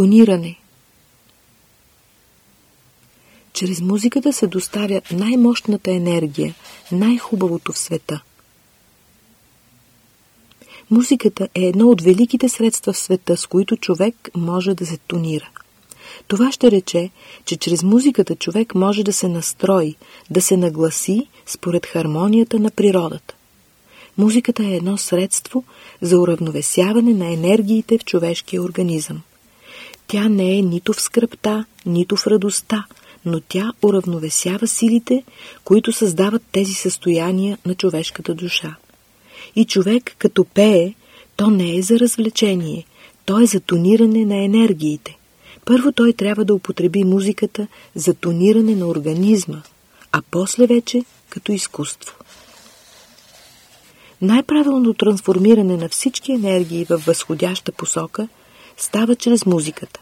Тониране Чрез музиката се доставя най-мощната енергия, най-хубавото в света. Музиката е едно от великите средства в света, с които човек може да се тонира. Това ще рече, че чрез музиката човек може да се настрои, да се нагласи според хармонията на природата. Музиката е едно средство за уравновесяване на енергиите в човешкия организъм. Тя не е нито в скръпта, нито в радостта, но тя уравновесява силите, които създават тези състояния на човешката душа. И човек, като пее, то не е за развлечение, то е за тониране на енергиите. Първо той трябва да употреби музиката за тониране на организма, а после вече като изкуство. Най-правилното трансформиране на всички енергии в възходяща посока става чрез музиката.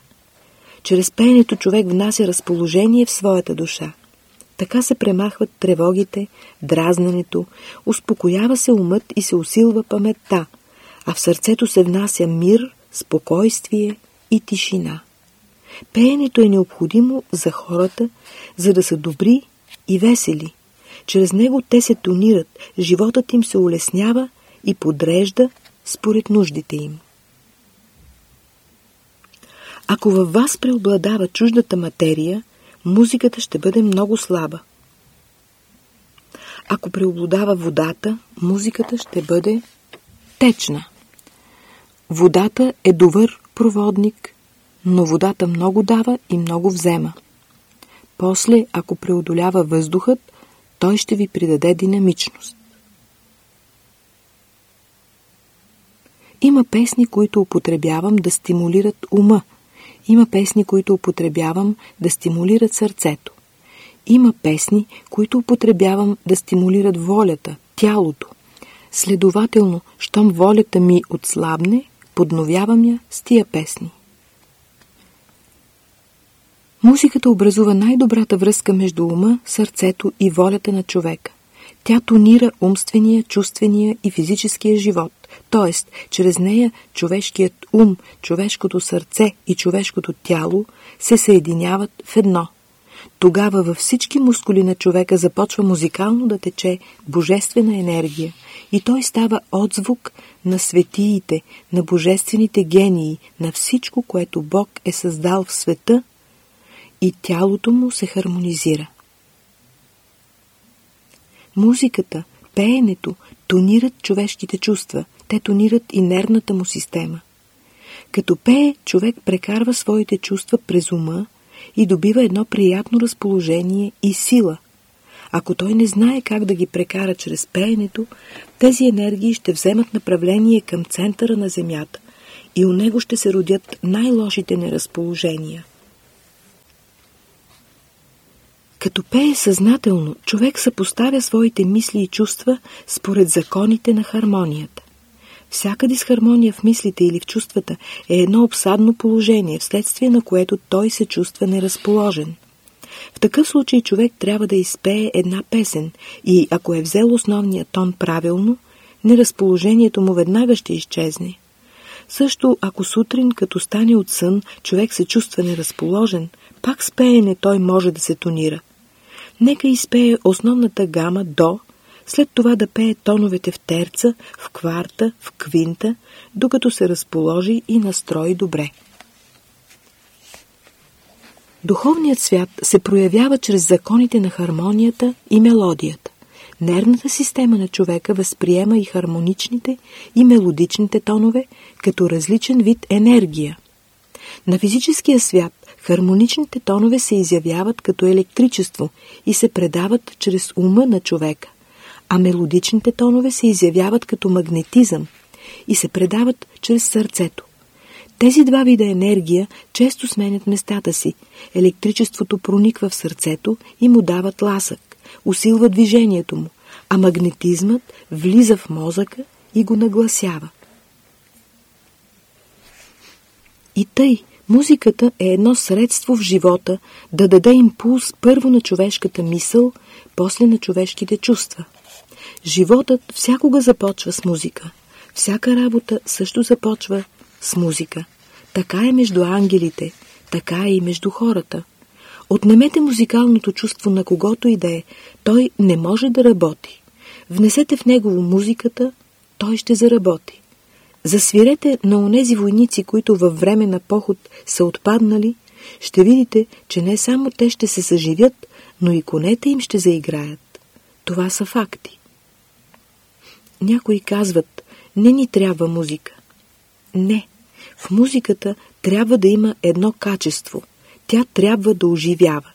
Чрез пеенето човек внася разположение в своята душа. Така се премахват тревогите, дразненето, успокоява се умът и се усилва паметта, а в сърцето се внася мир, спокойствие и тишина. Пеенето е необходимо за хората, за да са добри и весели. Чрез него те се тонират, животът им се улеснява и подрежда според нуждите им. Ако във вас преобладава чуждата материя, музиката ще бъде много слаба. Ако преобладава водата, музиката ще бъде течна. Водата е добър проводник, но водата много дава и много взема. После, ако преодолява въздухът, той ще ви придаде динамичност. Има песни, които употребявам да стимулират ума. Има песни, които употребявам да стимулират сърцето. Има песни, които употребявам да стимулират волята, тялото. Следователно, щом волята ми отслабне, подновявам я с тия песни. Музиката образува най-добрата връзка между ума, сърцето и волята на човека. Тя тонира умствения, чувствения и физическия живот, т.е. чрез нея човешкият ум, човешкото сърце и човешкото тяло се съединяват в едно. Тогава във всички мускули на човека започва музикално да тече божествена енергия и той става отзвук на светиите, на божествените гении, на всичко, което Бог е създал в света и тялото му се хармонизира. Музиката, пеенето тонират човешките чувства, те тонират и нервната му система. Като пее, човек прекарва своите чувства през ума и добива едно приятно разположение и сила. Ако той не знае как да ги прекара чрез пеенето, тези енергии ще вземат направление към центъра на Земята и у него ще се родят най-лошите неразположения. Като пее съзнателно, човек съпоставя своите мисли и чувства според законите на хармонията. Всяка дисхармония в мислите или в чувствата е едно обсадно положение, вследствие на което той се чувства неразположен. В такъв случай човек трябва да изпее една песен и ако е взел основния тон правилно, неразположението му веднага ще изчезне. Също ако сутрин, като стане от сън, човек се чувства неразположен, пак с пеене той може да се тонира. Нека изпее основната гама до, след това да пее тоновете в терца, в кварта, в квинта, докато се разположи и настрои добре. Духовният свят се проявява чрез законите на хармонията и мелодията. Нервната система на човека възприема и хармоничните и мелодичните тонове като различен вид енергия. На физическия свят Хармоничните тонове се изявяват като електричество и се предават чрез ума на човека, а мелодичните тонове се изявяват като магнетизъм и се предават чрез сърцето. Тези два вида енергия често сменят местата си. Електричеството прониква в сърцето и му дава тласък, усилва движението му, а магнетизмът влиза в мозъка и го нагласява. И тъй, Музиката е едно средство в живота да даде импулс първо на човешката мисъл, после на човешките чувства. Животът всякога започва с музика. Всяка работа също започва с музика. Така е между ангелите, така е и между хората. Отнемете музикалното чувство на когото и да е, той не може да работи. Внесете в негово музиката, той ще заработи. Засвирете на онези войници, които във време на поход са отпаднали, ще видите, че не само те ще се съживят, но и конете им ще заиграят. Това са факти. Някои казват, не ни трябва музика. Не, в музиката трябва да има едно качество. Тя трябва да оживява.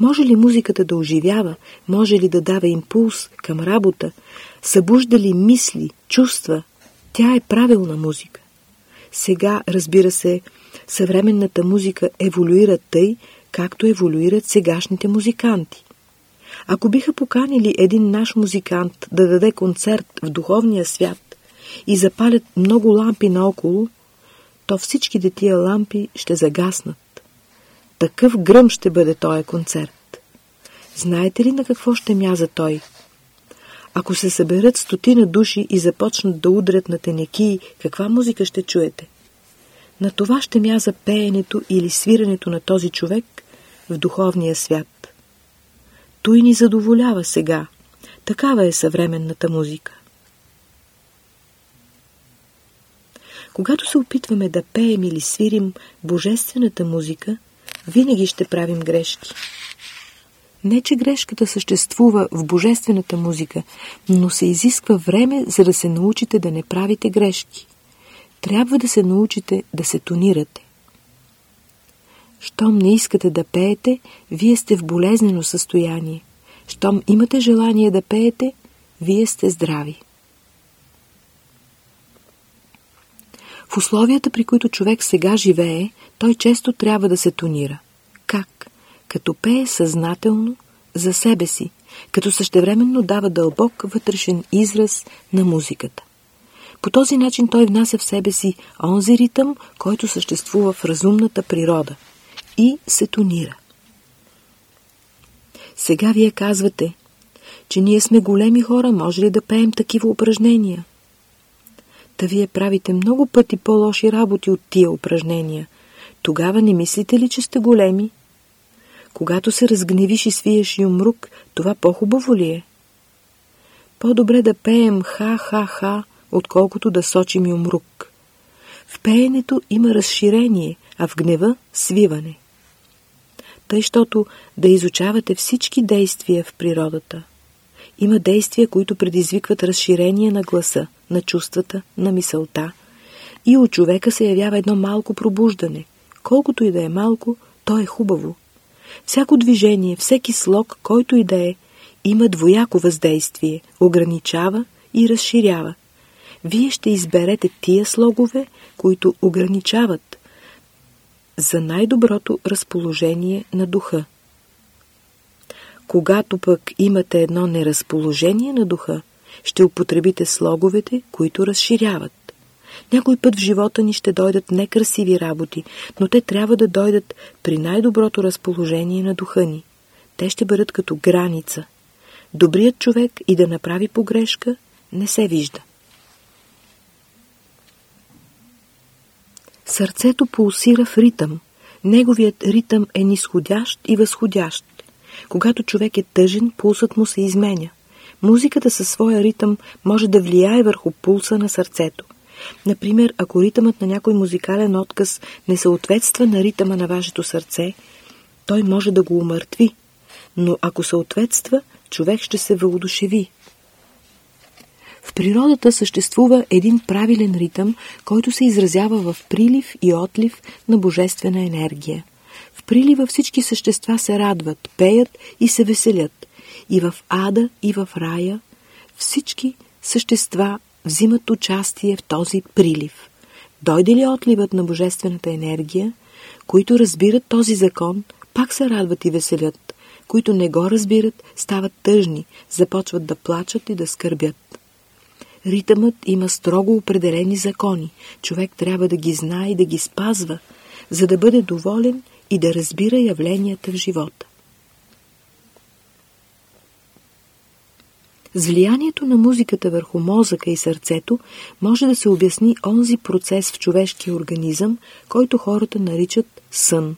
Може ли музиката да оживява? Може ли да дава импулс към работа? Събужда ли мисли, чувства? Тя е правилна музика. Сега, разбира се, съвременната музика еволюира тъй, както еволюират сегашните музиканти. Ако биха поканили един наш музикант да даде концерт в духовния свят и запалят много лампи наоколо, то всичките тия лампи ще загаснат. Такъв гръм ще бъде този концерт. Знаете ли на какво ще мяза той? Ако се съберат стотина души и започнат да удрят на тенеки, каква музика ще чуете? На това ще мяза пеенето или свирането на този човек в духовния свят. Той ни задоволява сега. Такава е съвременната музика. Когато се опитваме да пеем или свирим божествената музика, винаги ще правим грешки. Не, че грешката съществува в божествената музика, но се изисква време, за да се научите да не правите грешки. Трябва да се научите да се тонирате. Щом не искате да пеете, вие сте в болезнено състояние. Щом имате желание да пеете, вие сте здрави. В условията, при които човек сега живее, той често трябва да се тонира. Как? Като пее съзнателно за себе си, като същевременно дава дълбок вътрешен израз на музиката. По този начин той внася в себе си онзи ритъм, който съществува в разумната природа и се тонира. Сега вие казвате, че ние сме големи хора, може ли да пеем такива упражнения? Та вие правите много пъти по-лоши работи от тия упражнения. Тогава не мислите ли, че сте големи? Когато се разгневиш и свиеш юмрук, това по-хубаво ли е? По-добре да пеем ха-ха-ха, отколкото да сочим юмрук. В пеенето има разширение, а в гнева – свиване. Тъй, щото да изучавате всички действия в природата. Има действия, които предизвикват разширение на гласа, на чувствата, на мисълта. И у човека се явява едно малко пробуждане. Колкото и да е малко, то е хубаво. Всяко движение, всеки слог, който и да е, има двояко въздействие, ограничава и разширява. Вие ще изберете тия слогове, които ограничават за най-доброто разположение на духа. Когато пък имате едно неразположение на духа, ще употребите слоговете, които разширяват. Някой път в живота ни ще дойдат некрасиви работи, но те трябва да дойдат при най-доброто разположение на духа ни. Те ще бъдат като граница. Добрият човек и да направи погрешка не се вижда. Сърцето пулсира в ритъм. Неговият ритъм е нисходящ и възходящ. Когато човек е тъжен, пулсът му се изменя. Музиката със своя ритъм може да влияе върху пулса на сърцето. Например, ако ритъмът на някой музикален отказ не съответства на ритъма на вашето сърце, той може да го умъртви, но ако съответства, човек ще се въодушеви. В природата съществува един правилен ритъм, който се изразява в прилив и отлив на божествена енергия. В прилива всички същества се радват, пеят и се веселят. И в ада, и в рая всички същества взимат участие в този прилив. Дойде ли отливът на божествената енергия, които разбират този закон, пак се радват и веселят, които не го разбират, стават тъжни, започват да плачат и да скърбят. Ритъмът има строго определени закони. Човек трябва да ги знае и да ги спазва, за да бъде доволен и да разбира явленията в живота. С влиянието на музиката върху мозъка и сърцето може да се обясни онзи процес в човешкия организъм, който хората наричат сън.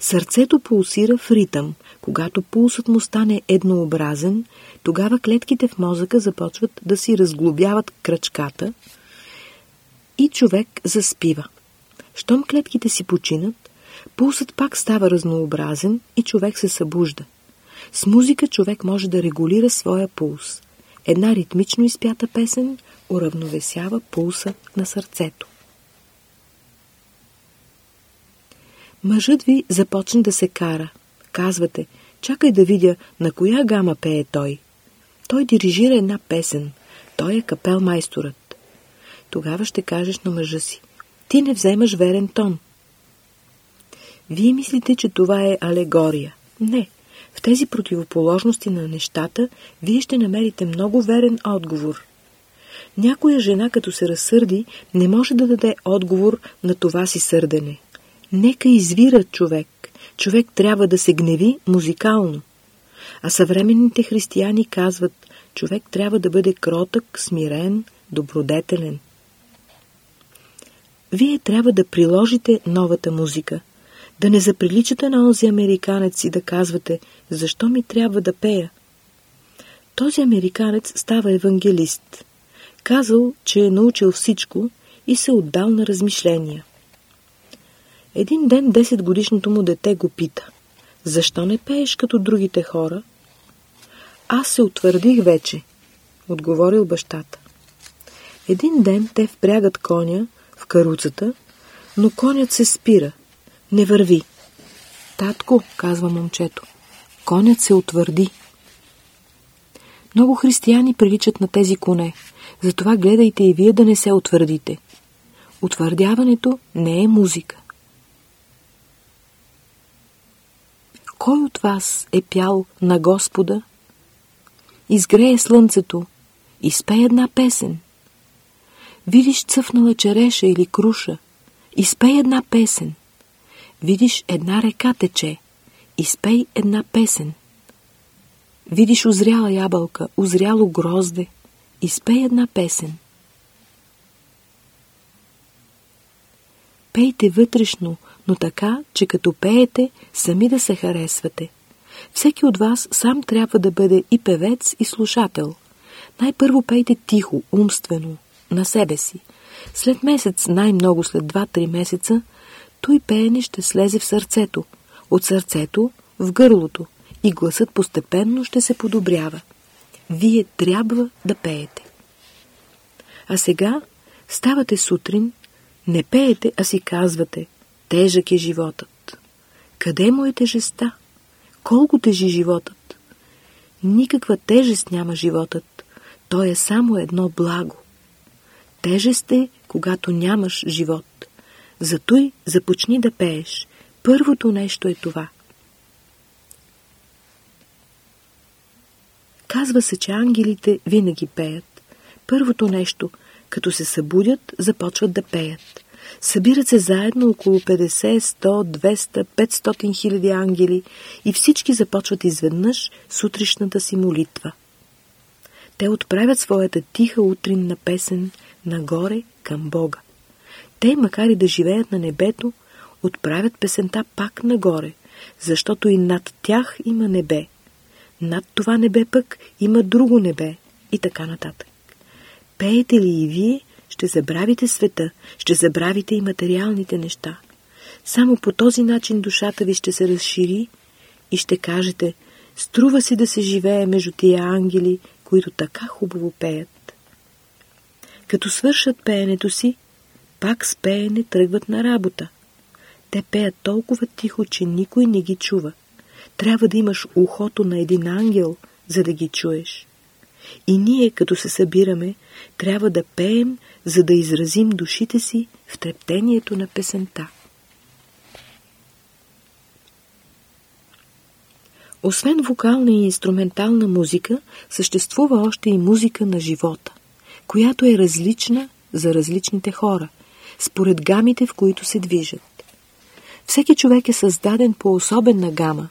Сърцето пулсира в ритъм. Когато пулсът му стане еднообразен, тогава клетките в мозъка започват да си разглобяват кръчката и човек заспива. Щом клетките си починат, пулсът пак става разнообразен и човек се събужда. С музика човек може да регулира своя пулс. Една ритмично изпята песен уравновесява пулса на сърцето. Мъжът ви започне да се кара. Казвате, чакай да видя на коя гама пее той. Той дирижира една песен. Той е капел майсторът. Тогава ще кажеш на мъжа си. Ти не вземаш верен тон. Вие мислите, че това е алегория. Не. В тези противоположности на нещата вие ще намерите много верен отговор. Някоя жена, като се разсърди, не може да даде отговор на това си сърдене. Нека извира човек. Човек трябва да се гневи музикално. А съвременните християни казват, човек трябва да бъде кротък, смирен, добродетелен. Вие трябва да приложите новата музика. Да не заприличате на онзи американец и да казвате, защо ми трябва да пея? Този американец става евангелист. Казал, че е научил всичко и се отдал на размишления. Един ден 10 годишното му дете го пита. Защо не пееш като другите хора? Аз се утвърдих вече, отговорил бащата. Един ден те впрягат коня в каруцата, но конят се спира, не върви. Татко, казва момчето, конят се утвърди. Много християни приличат на тези коне, затова гледайте и вие да не се утвърдите. Утвърдяването не е музика. Кой от вас е пял на Господа? Изгрее слънцето, изпей една песен. Видиш цъфнала череша или круша, изпей една песен. Видиш една река тече, изпей една песен. Видиш озряла ябълка, озряло грозде, изпей една песен. Пейте вътрешно, но така, че като пеете, сами да се харесвате. Всеки от вас сам трябва да бъде и певец, и слушател. Най-първо пейте тихо, умствено, на себе си. След месец, най-много след 2-3 месеца, той пеене ще слезе в сърцето, от сърцето в гърлото и гласът постепенно ще се подобрява. Вие трябва да пеете. А сега ставате сутрин, не пеете, а си казвате – Тежък е животът. Къде му е тежеста? Колко тежи животът? Никаква тежест няма животът. Той е само едно благо. Тежест е, когато нямаш живот. Затой започни да пееш. Първото нещо е това. Казва се, че ангелите винаги пеят. Първото нещо, като се събудят, започват да пеят. Събират се заедно около 50, 100, 200, 500 хиляди ангели и всички започват изведнъж сутрешната си молитва. Те отправят своята тиха утринна песен нагоре към Бога. Те, макар и да живеят на небето, отправят песента пак нагоре, защото и над тях има небе. Над това небе пък има друго небе и така нататък. Пеете ли и вие ще забравите света, ще забравите и материалните неща. Само по този начин душата ви ще се разшири и ще кажете, струва си да се живее между тия ангели, които така хубаво пеят. Като свършат пеенето си, пак с пеене тръгват на работа. Те пеят толкова тихо, че никой не ги чува. Трябва да имаш ухото на един ангел, за да ги чуеш. И ние, като се събираме, трябва да пеем, за да изразим душите си в трептението на песента. Освен вокална и инструментална музика, съществува още и музика на живота, която е различна за различните хора, според гамите, в които се движат. Всеки човек е създаден по особена гама,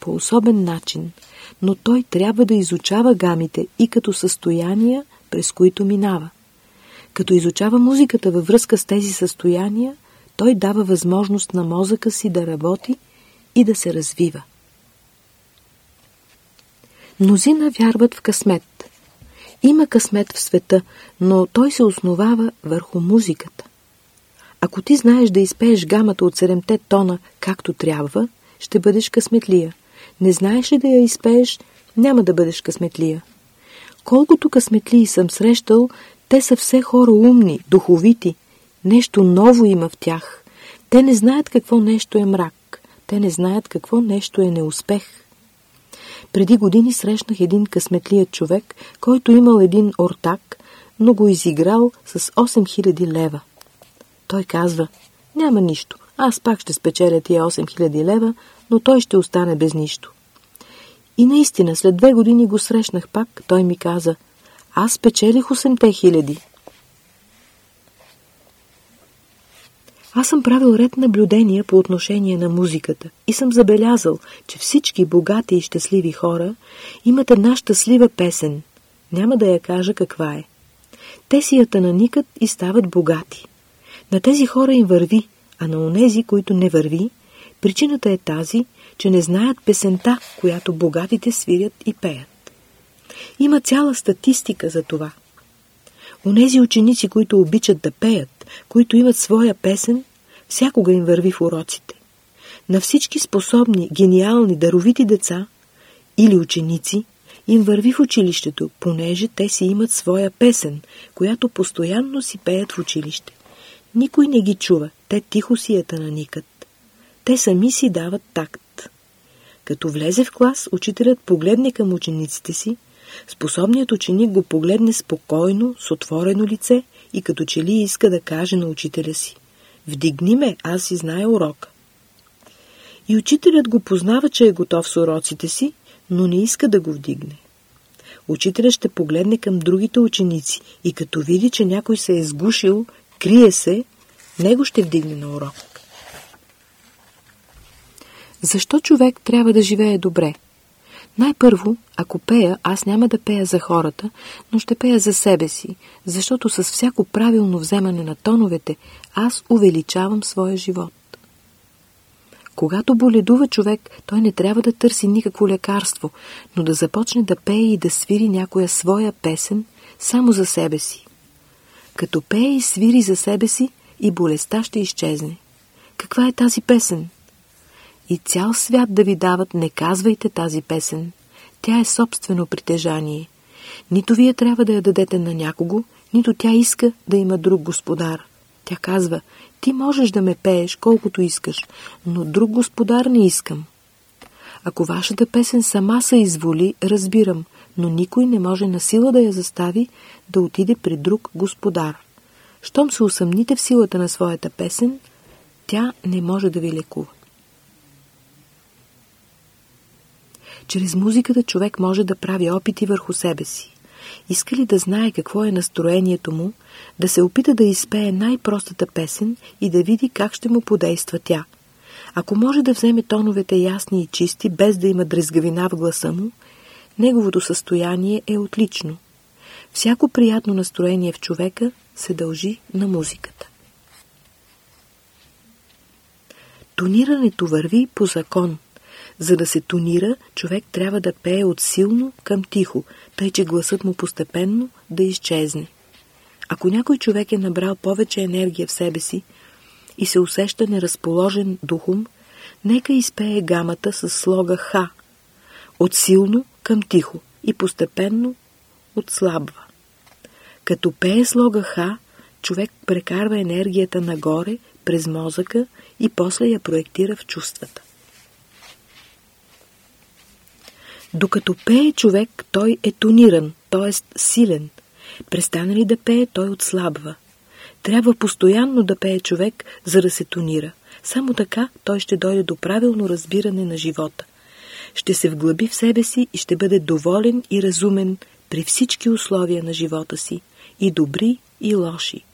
по особен начин, но той трябва да изучава гамите и като състояния, през които минава. Като изучава музиката във връзка с тези състояния, той дава възможност на мозъка си да работи и да се развива. Мнозина вярват в късмет. Има късмет в света, но той се основава върху музиката. Ако ти знаеш да изпееш гамата от седемте тона както трябва, ще бъдеш късметлия. Не знаеш ли да я изпееш, няма да бъдеш късметлия. Колкото късметлии съм срещал, те са все хора умни, духовити. Нещо ново има в тях. Те не знаят какво нещо е мрак. Те не знаят какво нещо е неуспех. Преди години срещнах един късметлият човек, който имал един ортак, но го изиграл с 8000 лева. Той казва, няма нищо, аз пак ще спечеля тия 8000 лева, но той ще остане без нищо. И наистина, след две години го срещнах пак, той ми каза, аз спечелих 8 хиляди. Аз съм правил ред наблюдения по отношение на музиката и съм забелязал, че всички богати и щастливи хора имат една щастлива песен. Няма да я кажа каква е. Те си я наникат и стават богати. На тези хора им върви, а на онези, които не върви, причината е тази, че не знаят песента, която богатите свирят и пеят. Има цяла статистика за това. Онези ученици, които обичат да пеят, които имат своя песен, всякога им върви в уроците. На всички способни, гениални, даровити деца или ученици им върви в училището, понеже те си имат своя песен, която постоянно си пеят в училище. Никой не ги чува, те тихо си я наникат. Те сами си дават такт. Като влезе в клас, учителят погледне към учениците си, способният ученик го погледне спокойно, с отворено лице и като че ли иска да каже на учителя си «Вдигни ме, аз си знае урока». И учителят го познава, че е готов с уроците си, но не иска да го вдигне. Учителят ще погледне към другите ученици и като види, че някой се е сгушил, крие се, него ще вдигне на урок. Защо човек трябва да живее добре? Най-първо, ако пея, аз няма да пея за хората, но ще пея за себе си, защото с всяко правилно вземане на тоновете, аз увеличавам своя живот. Когато боледува човек, той не трябва да търси никакво лекарство, но да започне да пее и да свири някоя своя песен само за себе си. Като пее и свири за себе си, и болестта ще изчезне. Каква е тази песен? И цял свят да ви дават, не казвайте тази песен. Тя е собствено притежание. Нито вие трябва да я дадете на някого, нито тя иска да има друг господар. Тя казва, ти можеш да ме пееш колкото искаш, но друг господар не искам. Ако вашата песен сама се изволи, разбирам, но никой не може на сила да я застави да отиде при друг господар. Щом се усъмните в силата на своята песен, тя не може да ви лекува. Чрез музиката човек може да прави опити върху себе си. Иска ли да знае какво е настроението му, да се опита да изпее най-простата песен и да види как ще му подейства тя. Ако може да вземе тоновете ясни и чисти, без да има дрезгавина в гласа му, неговото състояние е отлично. Всяко приятно настроение в човека се дължи на музиката. Тонирането върви по закон. За да се тонира, човек трябва да пее от силно към тихо, тъй че гласът му постепенно да изчезне. Ако някой човек е набрал повече енергия в себе си и се усеща неразположен духом, нека изпее гамата с слога Х, от силно към тихо и постепенно отслабва. Като пее слога Х, човек прекарва енергията нагоре, през мозъка и после я проектира в чувствата. Докато пее човек, той е тониран, т.е. силен. Престане ли да пее, той отслабва. Трябва постоянно да пее човек, за да се тонира. Само така той ще дойде до правилно разбиране на живота. Ще се вглъби в себе си и ще бъде доволен и разумен при всички условия на живота си, и добри, и лоши.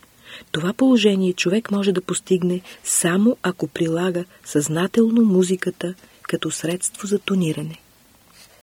Това положение човек може да постигне само ако прилага съзнателно музиката като средство за тониране.